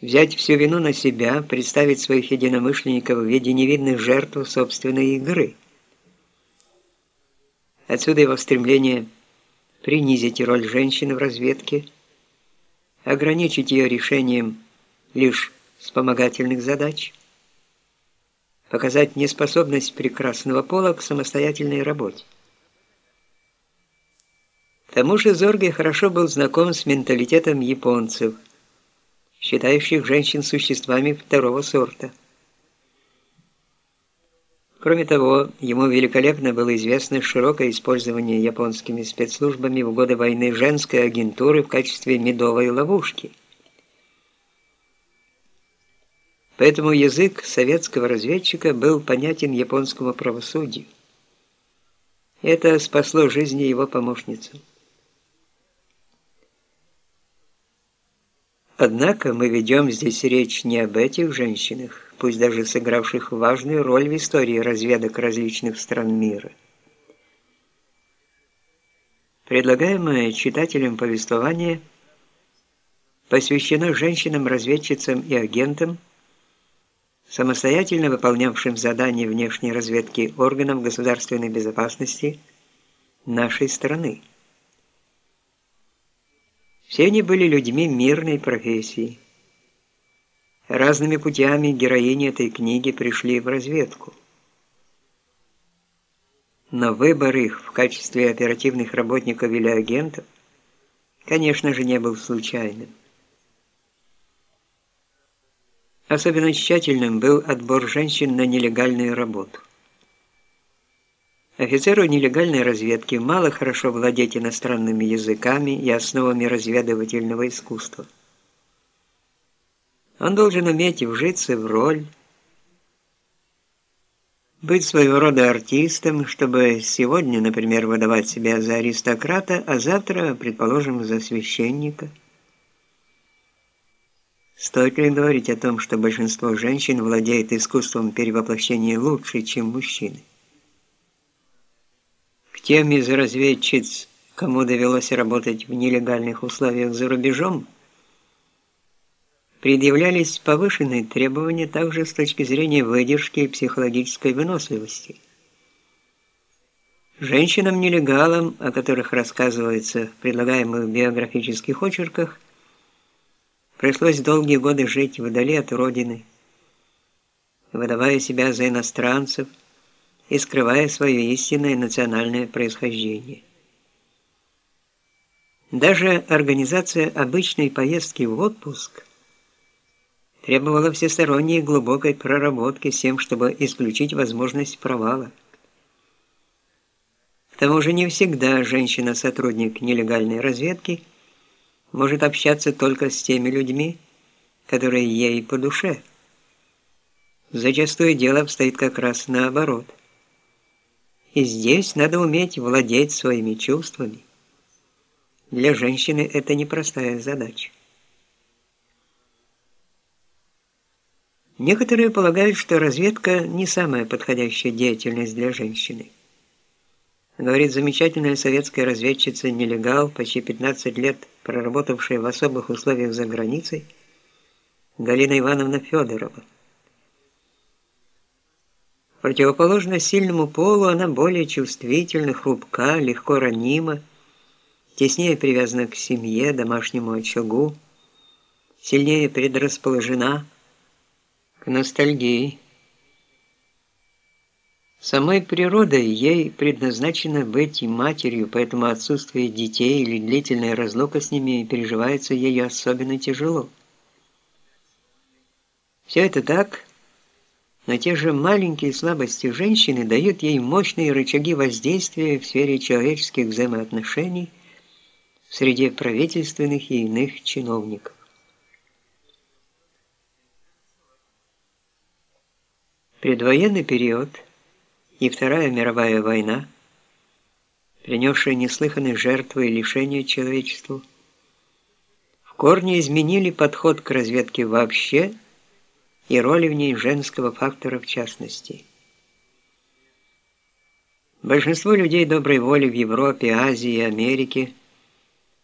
взять всю вину на себя, представить своих единомышленников в виде невидных жертв собственной игры. Отсюда его стремление принизить роль женщины в разведке, ограничить ее решением лишь вспомогательных задач, показать неспособность прекрасного пола к самостоятельной работе. К тому же Зорге хорошо был знаком с менталитетом японцев, считающих женщин существами второго сорта. Кроме того, ему великолепно было известно широкое использование японскими спецслужбами в годы войны женской агентуры в качестве медовой ловушки. Поэтому язык советского разведчика был понятен японскому правосудию. Это спасло жизни его помощницы. Однако мы ведем здесь речь не об этих женщинах, пусть даже сыгравших важную роль в истории разведок различных стран мира. Предлагаемое читателям повествование посвящено женщинам-разведчицам и агентам, самостоятельно выполнявшим задания внешней разведки органов государственной безопасности нашей страны. Все они были людьми мирной профессии. Разными путями героини этой книги пришли в разведку. Но выбор их в качестве оперативных работников или агентов, конечно же, не был случайным. Особенно тщательным был отбор женщин на нелегальную работу. Офицеру нелегальной разведки мало хорошо владеть иностранными языками и основами разведывательного искусства. Он должен уметь вжиться в роль, быть своего рода артистом, чтобы сегодня, например, выдавать себя за аристократа, а завтра, предположим, за священника. Стоит ли говорить о том, что большинство женщин владеет искусством перевоплощения лучше, чем мужчины? Тем из разведчиц, кому довелось работать в нелегальных условиях за рубежом, предъявлялись повышенные требования также с точки зрения выдержки и психологической выносливости. Женщинам-нелегалам, о которых рассказывается в предлагаемых биографических очерках, пришлось долгие годы жить вдали от родины, выдавая себя за иностранцев, и скрывая свое истинное национальное происхождение. Даже организация обычной поездки в отпуск требовала всесторонней глубокой проработки с тем, чтобы исключить возможность провала. К тому же не всегда женщина-сотрудник нелегальной разведки может общаться только с теми людьми, которые ей по душе. Зачастую дело обстоит как раз наоборот – и здесь надо уметь владеть своими чувствами. Для женщины это непростая задача. Некоторые полагают, что разведка не самая подходящая деятельность для женщины. Говорит замечательная советская разведчица-нелегал, почти 15 лет проработавшая в особых условиях за границей, Галина Ивановна Федорова. Противоположно сильному полу, она более чувствительна, хрупка, легко ранима, теснее привязана к семье, домашнему очагу, сильнее предрасположена к ностальгии. Самой природой ей предназначено быть матерью, поэтому отсутствие детей или длительная разлука с ними переживается ею особенно тяжело. Все это так, но те же маленькие слабости женщины дают ей мощные рычаги воздействия в сфере человеческих взаимоотношений среди правительственных и иных чиновников. Предвоенный период и Вторая мировая война, принесшие неслыханные жертвы и лишения человечеству, в корне изменили подход к разведке вообще – и роли в ней женского фактора в частности. Большинство людей доброй воли в Европе, Азии и Америке –